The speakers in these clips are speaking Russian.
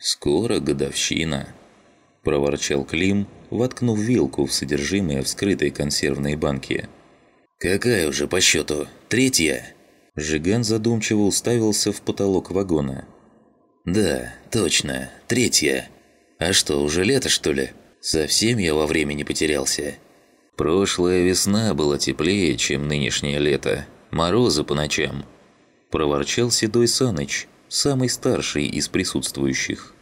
«Скоро годовщина», – проворчал Клим, воткнув вилку в содержимое вскрытой консервной банки. «Какая уже по счету? Третья?» Жиган задумчиво уставился в потолок вагона. «Да, точно, третья. А что, уже лето, что ли? Совсем я во времени потерялся». «Прошлая весна была теплее, чем нынешнее лето. Морозы по ночам», – проворчал Седой Саныч, самый старший из присутствующих.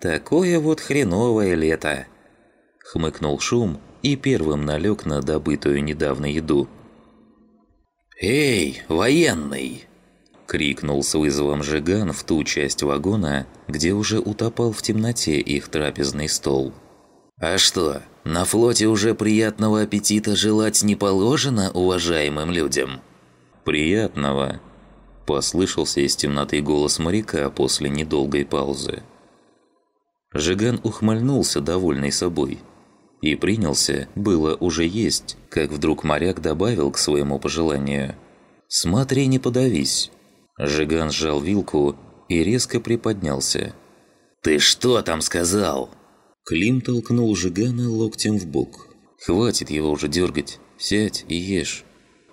«Такое вот хреновое лето!» Хмыкнул Шум и первым налег на добытую недавно еду. «Эй, военный!» Крикнул с вызовом Жиган в ту часть вагона, где уже утопал в темноте их трапезный стол. «А что, на флоте уже приятного аппетита желать не положено уважаемым людям?» «Приятного!» Послышался из темноты голос моряка после недолгой паузы. Жиган ухмыльнулся, довольный собой. И принялся, было уже есть, как вдруг моряк добавил к своему пожеланию. «Смотри, не подавись!» Жиган сжал вилку и резко приподнялся. «Ты что там сказал?» Клим толкнул Жигана локтем в бок. «Хватит его уже дергать. Сядь и ешь».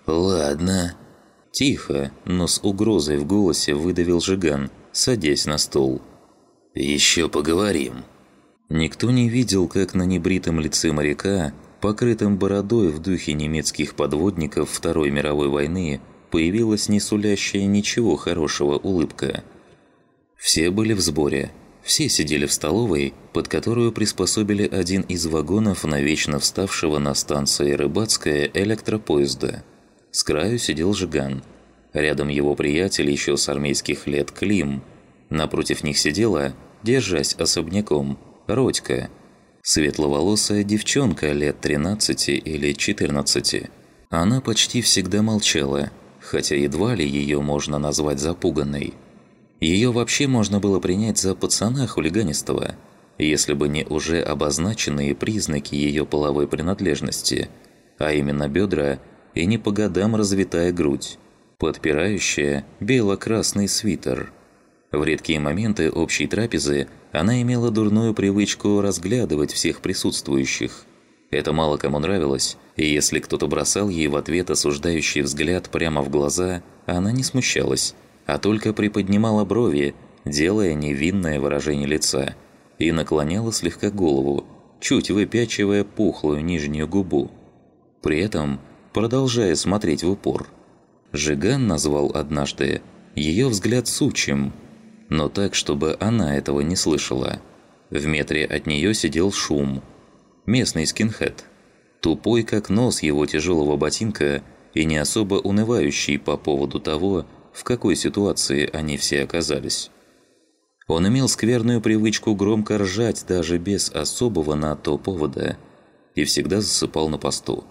«Ладно». Тихо, но с угрозой в голосе выдавил Жиган, садясь на стол. «Еще поговорим». Никто не видел, как на небритом лице моряка, покрытым бородой в духе немецких подводников Второй мировой войны, появилась не ничего хорошего улыбка. Все были в сборе. Все сидели в столовой, под которую приспособили один из вагонов навечно вставшего на станции Рыбацкая электропоезда. С краю сидел Жиган. Рядом его приятель еще с армейских лет Клим. Напротив них сидела, держась особняком, Родька. Светловолосая девчонка лет 13 или 14. Она почти всегда молчала, хотя едва ли ее можно назвать запуганной. Ее вообще можно было принять за пацана хулиганистого, если бы не уже обозначенные признаки ее половой принадлежности, а именно бедра и не по годам развитая грудь, подпирающая бело-красный свитер. В редкие моменты общей трапезы она имела дурную привычку разглядывать всех присутствующих. Это мало кому нравилось, и если кто-то бросал ей в ответ осуждающий взгляд прямо в глаза, она не смущалась, а только приподнимала брови, делая невинное выражение лица, и наклоняла слегка голову, чуть выпячивая пухлую нижнюю губу. При этом продолжая смотреть в упор. Жиган назвал однажды ее взгляд сучим, но так, чтобы она этого не слышала. В метре от нее сидел шум. Местный скинхед – тупой как нос его тяжелого ботинка и не особо унывающий по поводу того, в какой ситуации они все оказались. Он имел скверную привычку громко ржать даже без особого на то повода и всегда засыпал на посту.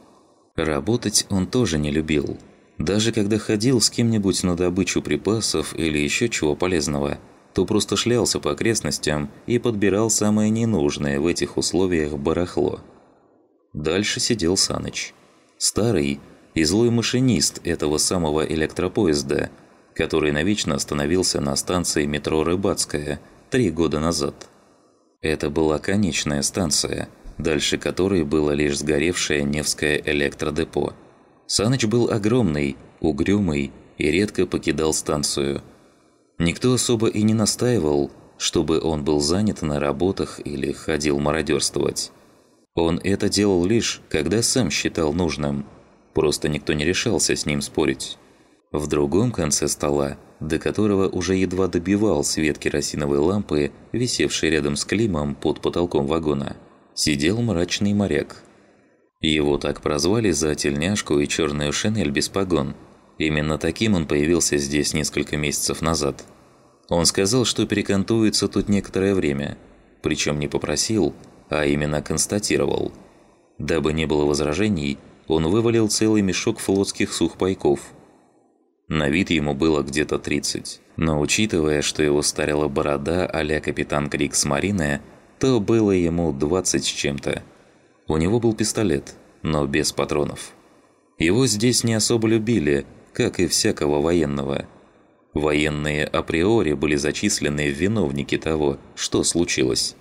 Работать он тоже не любил. Даже когда ходил с кем-нибудь на добычу припасов или еще чего полезного, то просто шлялся по окрестностям и подбирал самое ненужное в этих условиях барахло – Дальше сидел Саныч. Старый и злой машинист этого самого электропоезда, который навечно остановился на станции метро Рыбацкая три года назад. Это была конечная станция, дальше которой было лишь сгоревшее Невское электродепо. Саныч был огромный, угрюмый и редко покидал станцию. Никто особо и не настаивал, чтобы он был занят на работах или ходил мародерствовать. Он это делал лишь, когда сам считал нужным. Просто никто не решался с ним спорить. В другом конце стола, до которого уже едва добивал свет керосиновой лампы, висевшей рядом с Климом под потолком вагона, сидел мрачный моряк. Его так прозвали за тельняшку и черную шинель без погон. Именно таким он появился здесь несколько месяцев назад. Он сказал, что перекантуется тут некоторое время, причем не попросил, а именно констатировал. Дабы не было возражений, он вывалил целый мешок флотских сухпайков. На вид ему было где-то 30, но учитывая, что его старила борода а-ля капитан Крикс Марина, то было ему 20 с чем-то. У него был пистолет, но без патронов. Его здесь не особо любили, как и всякого военного. Военные априори были зачислены в виновники того, что случилось.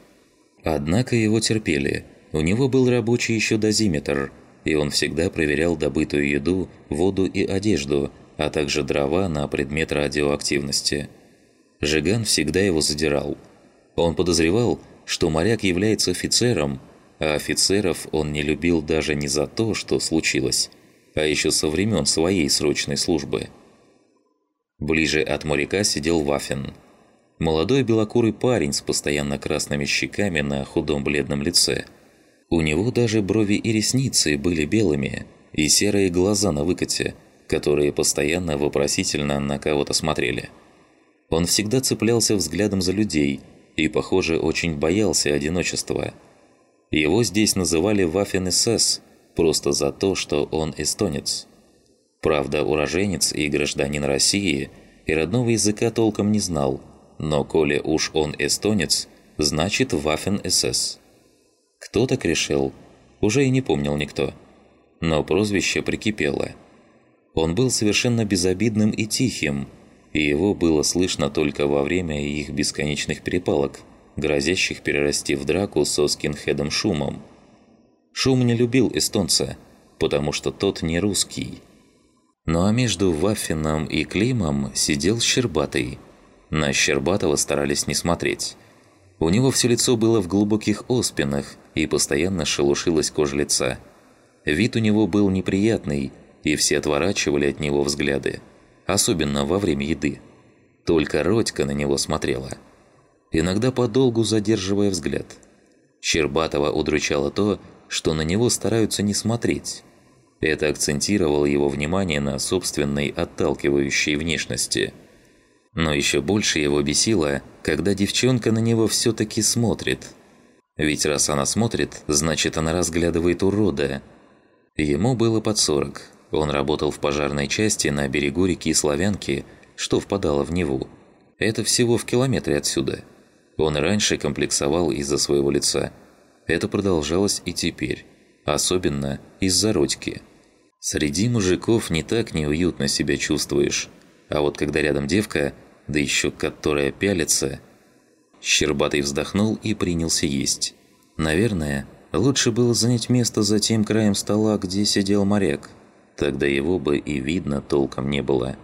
Однако его терпели. У него был рабочий еще дозиметр, и он всегда проверял добытую еду, воду и одежду, а также дрова на предмет радиоактивности. Жиган всегда его задирал. Он подозревал, что моряк является офицером, а офицеров он не любил даже не за то, что случилось, а еще со времен своей срочной службы. Ближе от моряка сидел Вафин. Молодой белокурый парень с постоянно красными щеками на худом бледном лице. У него даже брови и ресницы были белыми, и серые глаза на выкате, которые постоянно вопросительно на кого-то смотрели. Он всегда цеплялся взглядом за людей и, похоже, очень боялся одиночества – его здесь называли Ваффен-СС просто за то, что он эстонец. Правда, уроженец и гражданин России и родного языка толком не знал, но коли уж он эстонец, значит Ваффен-СС. Кто так решил, уже и не помнил никто. Но прозвище прикипело. Он был совершенно безобидным и тихим, и его было слышно только во время их бесконечных перепалок – грозящих перерасти в драку со скинхедом Шумом. Шум не любил эстонца, потому что тот не русский. Ну а между Ваффином и Климом сидел Щербатый. На Щербатого старались не смотреть. У него все лицо было в глубоких оспинах и постоянно шелушилась кожа лица. Вид у него был неприятный, и все отворачивали от него взгляды. Особенно во время еды. Только Родька на него смотрела – иногда подолгу задерживая взгляд. Щербатова удручало то, что на него стараются не смотреть. Это акцентировало его внимание на собственной отталкивающей внешности. Но еще больше его бесило, когда девчонка на него все-таки смотрит. Ведь раз она смотрит, значит она разглядывает урода. Ему было под 40. Он работал в пожарной части на берегу реки Славянки, что впадало в Неву. Это всего в километре отсюда – он раньше комплексовал из-за своего лица. Это продолжалось и теперь. Особенно из-за Родьки. Среди мужиков не так неуютно себя чувствуешь. А вот когда рядом девка, да еще которая пялится... Щербатый вздохнул и принялся есть. Наверное, лучше было занять место за тем краем стола, где сидел моряк. Тогда его бы и видно толком не было.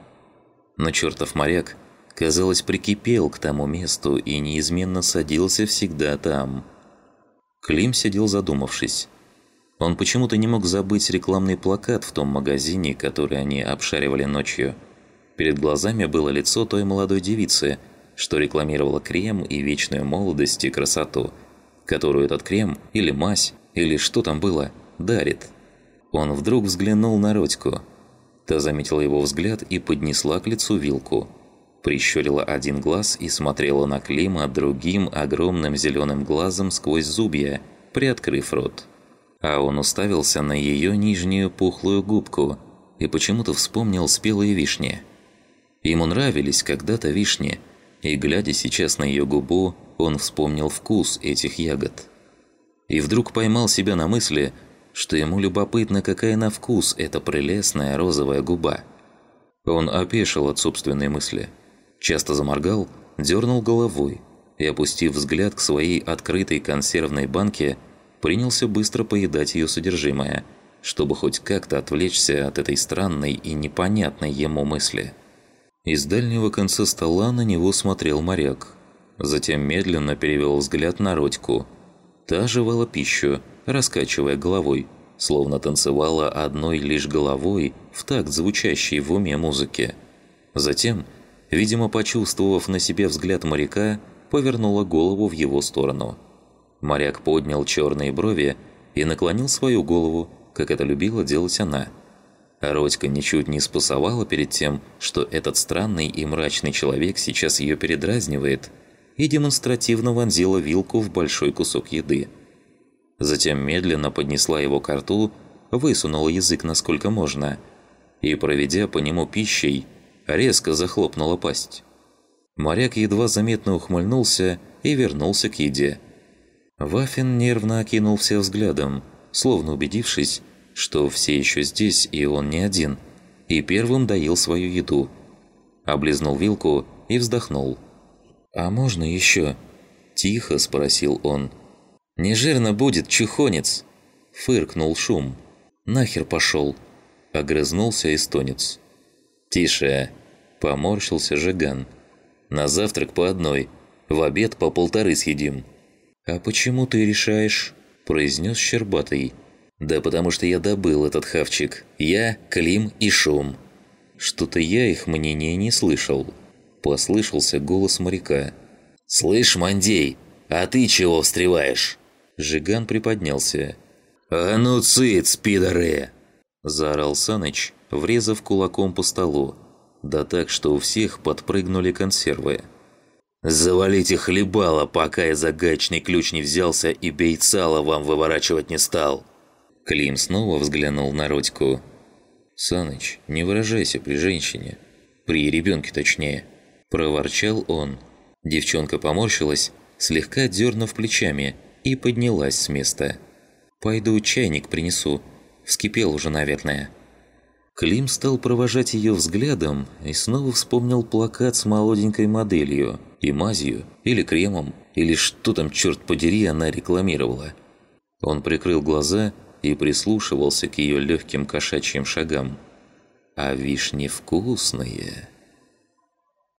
Но чертов моряк казалось, прикипел к тому месту и неизменно садился всегда там. Клим сидел задумавшись. Он почему-то не мог забыть рекламный плакат в том магазине, который они обшаривали ночью. Перед глазами было лицо той молодой девицы, что рекламировала крем и вечную молодость и красоту, которую этот крем или мазь, или что там было, дарит. Он вдруг взглянул на Родьку. Та заметила его взгляд и поднесла к лицу вилку – прищурила один глаз и смотрела на Клима другим огромным зеленым глазом сквозь зубья, приоткрыв рот. А он уставился на ее нижнюю пухлую губку и почему-то вспомнил спелые вишни. Ему нравились когда-то вишни, и, глядя сейчас на ее губу, он вспомнил вкус этих ягод. И вдруг поймал себя на мысли, что ему любопытно, какая на вкус эта прелестная розовая губа. Он опешил от собственной мысли – часто заморгал, дернул головой и, опустив взгляд к своей открытой консервной банке, принялся быстро поедать ее содержимое, чтобы хоть как-то отвлечься от этой странной и непонятной ему мысли. Из дальнего конца стола на него смотрел моряк. Затем медленно перевел взгляд на Родьку. Та жевала пищу, раскачивая головой, словно танцевала одной лишь головой в такт звучащей в уме музыки. Затем видимо, почувствовав на себе взгляд моряка, повернула голову в его сторону. Моряк поднял черные брови и наклонил свою голову, как это любила делать она. А Родька ничуть не спасовала перед тем, что этот странный и мрачный человек сейчас ее передразнивает, и демонстративно вонзила вилку в большой кусок еды. Затем медленно поднесла его к рту, высунула язык насколько можно, и, проведя по нему пищей, резко захлопнула пасть. Моряк едва заметно ухмыльнулся и вернулся к еде. Вафин нервно окинул все взглядом, словно убедившись, что все еще здесь и он не один, и первым доел свою еду. облизнул вилку и вздохнул. «А можно еще?» – тихо спросил он. «Не жирно будет, чухонец!» – фыркнул шум. «Нахер пошел!» – огрызнулся эстонец. «Тише!» – поморщился Жиган. «На завтрак по одной, в обед по полторы съедим». «А почему ты решаешь?» – произнес Щербатый. «Да потому что я добыл этот хавчик. Я, Клим и Шум». Что-то я их мнения не слышал. Послышался голос моряка. «Слышь, Мандей, а ты чего встреваешь?» Жиган приподнялся. «А ну цыц, пидоры!» Заорал Саныч, врезав кулаком по столу. Да так, что у всех подпрыгнули консервы. «Завалите хлебало, пока я за гаечный ключ не взялся и бейцала вам выворачивать не стал!» Клим снова взглянул на Родьку. «Саныч, не выражайся при женщине. При ребенке точнее». Проворчал он. Девчонка поморщилась, слегка дернув плечами, и поднялась с места. «Пойду чайник принесу. Вскипел уже, наверное». Клим стал провожать ее взглядом и снова вспомнил плакат с молоденькой моделью и мазью, или кремом, или что там, черт подери, она рекламировала. Он прикрыл глаза и прислушивался к ее легким кошачьим шагам. «А вишни вкусные!»